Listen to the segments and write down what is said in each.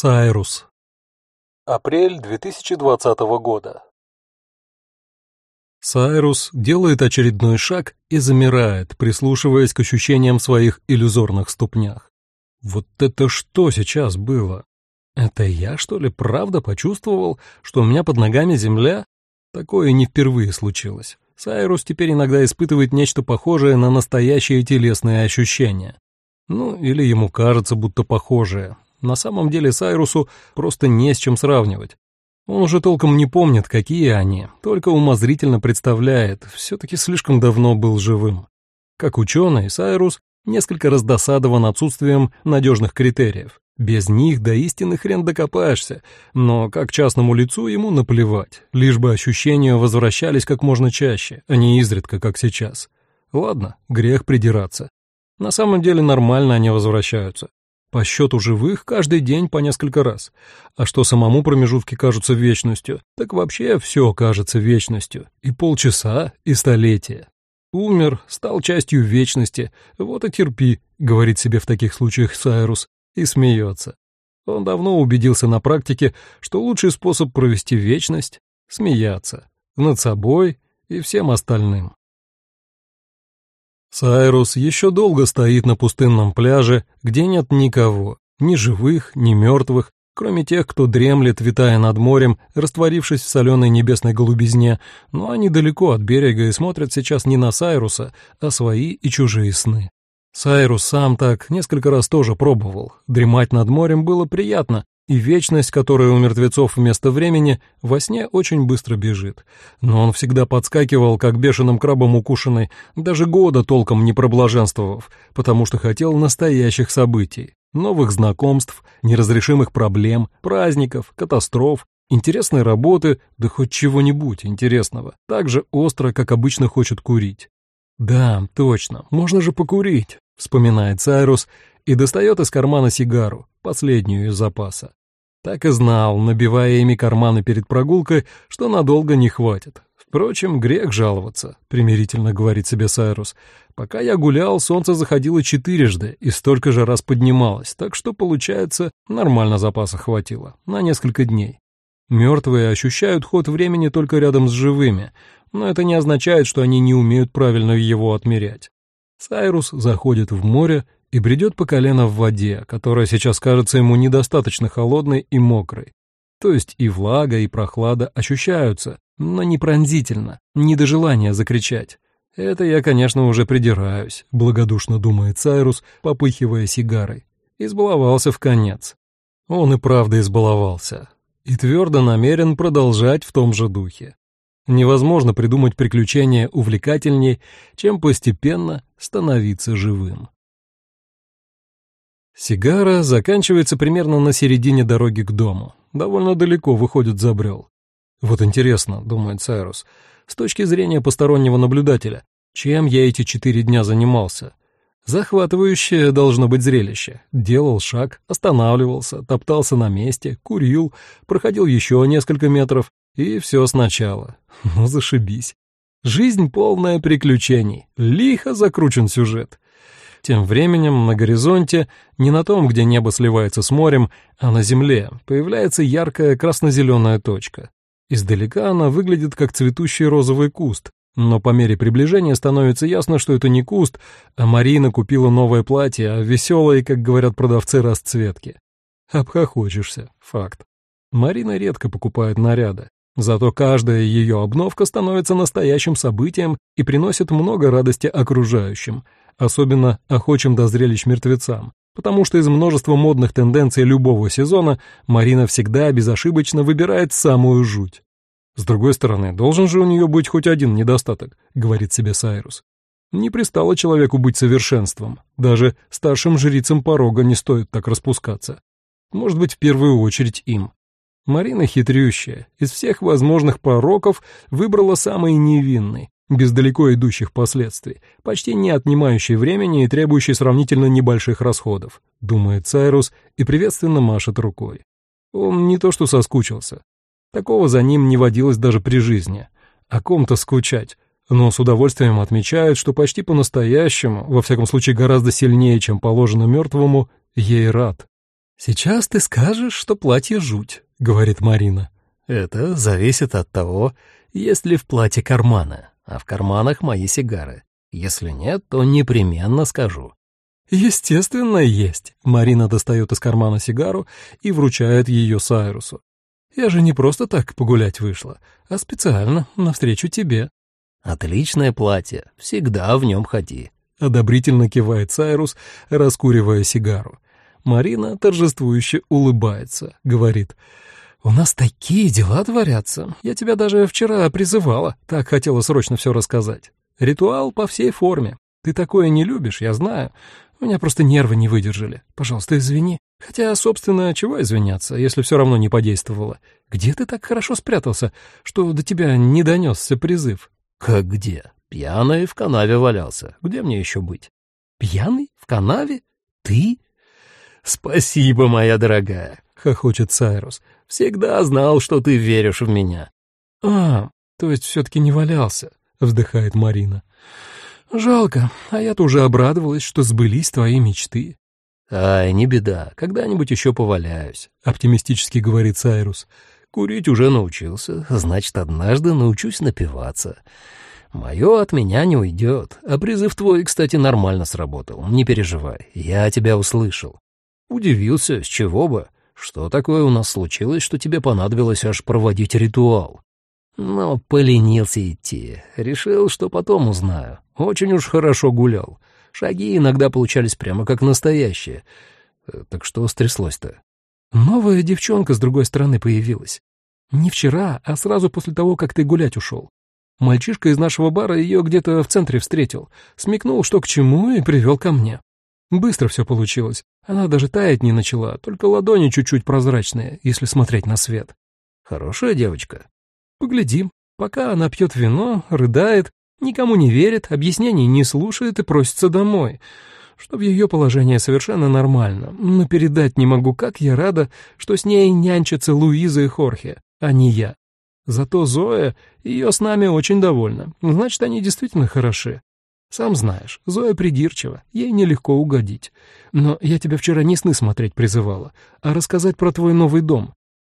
Сайрус. Апрель 2020 года. Сайрус делает очередной шаг и замирает, прислушиваясь к ощущениям в своих иллюзорных ступнях. Вот это что сейчас было? Это я, что ли, правда почувствовал, что у меня под ногами земля? Такое не впервые случилось. Сайрус теперь иногда испытывает нечто похожее на настоящие телесные ощущения. Ну, или ему кажется, будто похожее. На самом деле Сайрусу просто не с чем сравнивать. Он уже толком не помнит, какие они, только умозрительно представляет, все-таки слишком давно был живым. Как ученый, Сайрус несколько раздосадован отсутствием надежных критериев. Без них до истины хрен докопаешься, но как частному лицу ему наплевать, лишь бы ощущения возвращались как можно чаще, а не изредка, как сейчас. Ладно, грех придираться. На самом деле нормально они возвращаются. По счету живых каждый день по несколько раз. А что самому промежутки кажутся вечностью, так вообще все кажется вечностью. И полчаса, и столетия. Умер, стал частью вечности, вот и терпи, говорит себе в таких случаях Сайрус, и смеется. Он давно убедился на практике, что лучший способ провести вечность — смеяться. Над собой и всем остальным. Сайрус еще долго стоит на пустынном пляже, где нет никого, ни живых, ни мертвых, кроме тех, кто дремлет, витая над морем, растворившись в соленой небесной голубизне, но они далеко от берега и смотрят сейчас не на Сайруса, а свои и чужие сны. Сайрус сам так несколько раз тоже пробовал. Дремать над морем было приятно, и вечность, которая у мертвецов вместо времени, во сне очень быстро бежит. Но он всегда подскакивал, как бешеным крабом укушенный, даже года толком не проблаженствовав, потому что хотел настоящих событий, новых знакомств, неразрешимых проблем, праздников, катастроф, интересной работы, да хоть чего-нибудь интересного, так же остро, как обычно хочет курить. «Да, точно, можно же покурить», — вспоминает Сайрус и достает из кармана сигару, последнюю из запаса. Так и знал, набивая ими карманы перед прогулкой, что надолго не хватит. Впрочем, грех жаловаться, примирительно говорит себе Сайрус. Пока я гулял, солнце заходило четырежды и столько же раз поднималось, так что, получается, нормально запаса хватило, на несколько дней. Мертвые ощущают ход времени только рядом с живыми, но это не означает, что они не умеют правильно его отмерять. Сайрус заходит в море и бредет по колено в воде, которая сейчас кажется ему недостаточно холодной и мокрой. То есть и влага, и прохлада ощущаются, но не пронзительно, не до желания закричать. Это я, конечно, уже придираюсь, благодушно думает Сайрус, попыхивая сигарой. Избаловался в конец. Он и правда избаловался. И твердо намерен продолжать в том же духе. Невозможно придумать приключения увлекательней, чем постепенно становиться живым. Сигара заканчивается примерно на середине дороги к дому. Довольно далеко выходит забрел. Вот интересно, думает Сайрус, с точки зрения постороннего наблюдателя, чем я эти четыре дня занимался? Захватывающее должно быть зрелище. Делал шаг, останавливался, топтался на месте, курил, проходил еще несколько метров, и все сначала. Ну, зашибись. Жизнь полная приключений. Лихо закручен сюжет. Тем временем на горизонте, не на том, где небо сливается с морем, а на земле, появляется яркая красно-зеленая точка. Издалека она выглядит как цветущий розовый куст, но по мере приближения становится ясно, что это не куст, а Марина купила новое платье, а веселые, как говорят продавцы, расцветки. Обхохочешься, факт. Марина редко покупает наряды, зато каждая ее обновка становится настоящим событием и приносит много радости окружающим — особенно охочим до зрелищ мертвецам, потому что из множества модных тенденций любого сезона Марина всегда безошибочно выбирает самую жуть. С другой стороны, должен же у нее быть хоть один недостаток, говорит себе Сайрус. Не пристало человеку быть совершенством, даже старшим жрицам порога не стоит так распускаться. Может быть, в первую очередь им. Марина хитрющая, из всех возможных пороков выбрала самый невинный, без далеко идущих последствий, почти не отнимающий времени и требующий сравнительно небольших расходов, думает Сайрус и приветственно машет рукой. Он не то что соскучился. Такого за ним не водилось даже при жизни. О ком-то скучать, но с удовольствием отмечает, что почти по-настоящему, во всяком случае гораздо сильнее, чем положено мертвому, ей рад. «Сейчас ты скажешь, что платье жуть», — говорит Марина. «Это зависит от того, есть ли в платье карманы, а в карманах мои сигары. Если нет, то непременно скажу». «Естественно, есть». Марина достает из кармана сигару и вручает ее Сайрусу. «Я же не просто так погулять вышла, а специально, навстречу тебе». «Отличное платье, всегда в нем ходи», — одобрительно кивает Сайрус, раскуривая сигару. Марина торжествующе улыбается, говорит, «У нас такие дела творятся. Я тебя даже вчера призывала, так хотела срочно все рассказать. Ритуал по всей форме. Ты такое не любишь, я знаю. У меня просто нервы не выдержали. Пожалуйста, извини. Хотя, собственно, чего извиняться, если все равно не подействовало? Где ты так хорошо спрятался, что до тебя не донесся призыв? Как где? Пьяный в канаве валялся. Где мне еще быть? Пьяный? В канаве? Ты? Спасибо, моя дорогая, хохочет Сайрус. Всегда знал, что ты веришь в меня. А, то есть все-таки не валялся, вздыхает Марина. «Жалко, а я-то уже обрадовалась, что сбылись твои мечты». «Ай, не беда, когда-нибудь еще поваляюсь», — оптимистически говорит Сайрус. «Курить уже научился, значит, однажды научусь напиваться. Мое от меня не уйдет, а призыв твой, кстати, нормально сработал, не переживай, я тебя услышал. Удивился, с чего бы, что такое у нас случилось, что тебе понадобилось аж проводить ритуал. Но поленился идти, решил, что потом узнаю. Очень уж хорошо гулял. Шаги иногда получались прямо как настоящие. Э, так что стряслось-то? Новая девчонка с другой стороны появилась. Не вчера, а сразу после того, как ты гулять ушел. Мальчишка из нашего бара ее где-то в центре встретил, смекнул, что к чему, и привел ко мне. Быстро все получилось. Она даже таять не начала, только ладони чуть-чуть прозрачные, если смотреть на свет. Хорошая девочка. Поглядим. Пока она пьет вино, рыдает, Никому не верит, объяснений не слушает и просится домой. Что в ее положении совершенно нормально, но передать не могу, как я рада, что с ней нянчатся Луиза и Хорхе, а не я. Зато Зоя, ее с нами очень довольна, значит, они действительно хороши. Сам знаешь, Зоя придирчива, ей нелегко угодить. Но я тебя вчера не сны смотреть призывала, а рассказать про твой новый дом.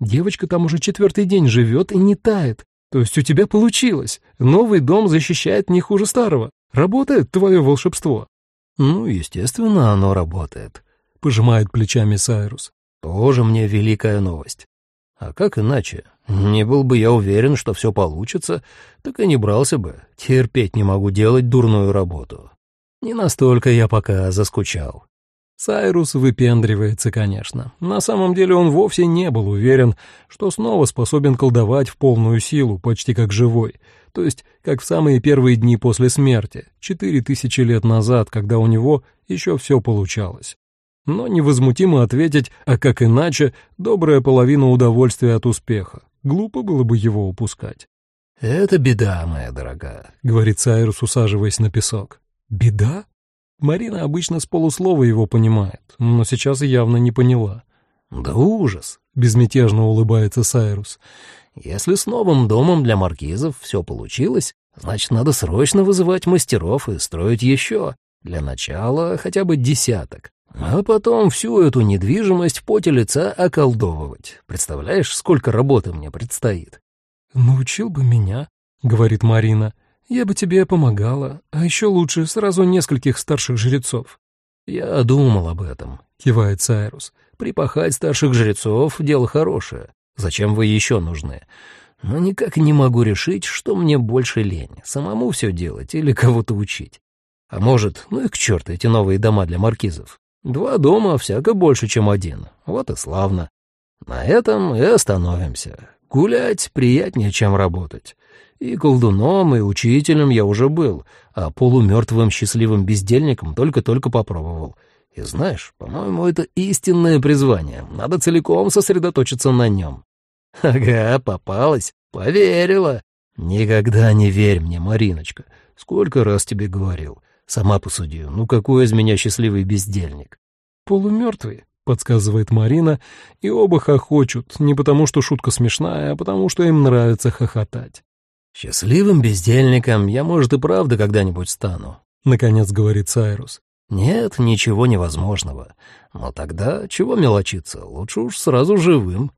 Девочка там уже четвертый день живет и не тает, то есть у тебя получилось. Новый дом защищает не хуже старого. Работает твое волшебство. Ну, естественно, оно работает. Пожимает плечами Сайрус. Тоже мне великая новость. А как иначе? Не был бы я уверен, что все получится, так и не брался бы. Терпеть не могу делать дурную работу. Не настолько я пока заскучал. Сайрус выпендривается, конечно. На самом деле он вовсе не был уверен, что снова способен колдовать в полную силу, почти как живой, то есть как в самые первые дни после смерти, четыре тысячи лет назад, когда у него еще все получалось. Но невозмутимо ответить, а как иначе, добрая половина удовольствия от успеха. Глупо было бы его упускать. «Это беда, моя дорогая», — говорит Сайрус, усаживаясь на песок. «Беда?» Марина обычно с полуслова его понимает, но сейчас явно не поняла. «Да ужас!» — безмятежно улыбается Сайрус. «Если с новым домом для маркизов все получилось, значит, надо срочно вызывать мастеров и строить еще. Для начала хотя бы десяток. А потом всю эту недвижимость в поте лица околдовывать. Представляешь, сколько работы мне предстоит?» «Научил бы меня», — говорит Марина. Я бы тебе помогала, а еще лучше сразу нескольких старших жрецов». «Я думал об этом», — кивает Сайрус. «Припахать старших жрецов — дело хорошее. Зачем вы еще нужны? Но никак не могу решить, что мне больше лень, самому все делать или кого-то учить. А может, ну и к черту эти новые дома для маркизов. Два дома всяко больше, чем один. Вот и славно. На этом и остановимся. Гулять приятнее, чем работать. И колдуном, и учителем я уже был, а полумертвым счастливым бездельником только-только попробовал. И знаешь, по-моему, это истинное призвание. Надо целиком сосредоточиться на нем. Ага, попалась, поверила. Никогда не верь мне, Мариночка. Сколько раз тебе говорил. Сама посуди, ну какой из меня счастливый бездельник? Полумертвый, подсказывает Марина, и оба хохочут, не потому что шутка смешная, а потому что им нравится хохотать. «Счастливым бездельником я, может, и правда когда-нибудь стану», — наконец говорит Сайрус. Нет ничего невозможного. Но тогда чего мелочиться, лучше уж сразу живым.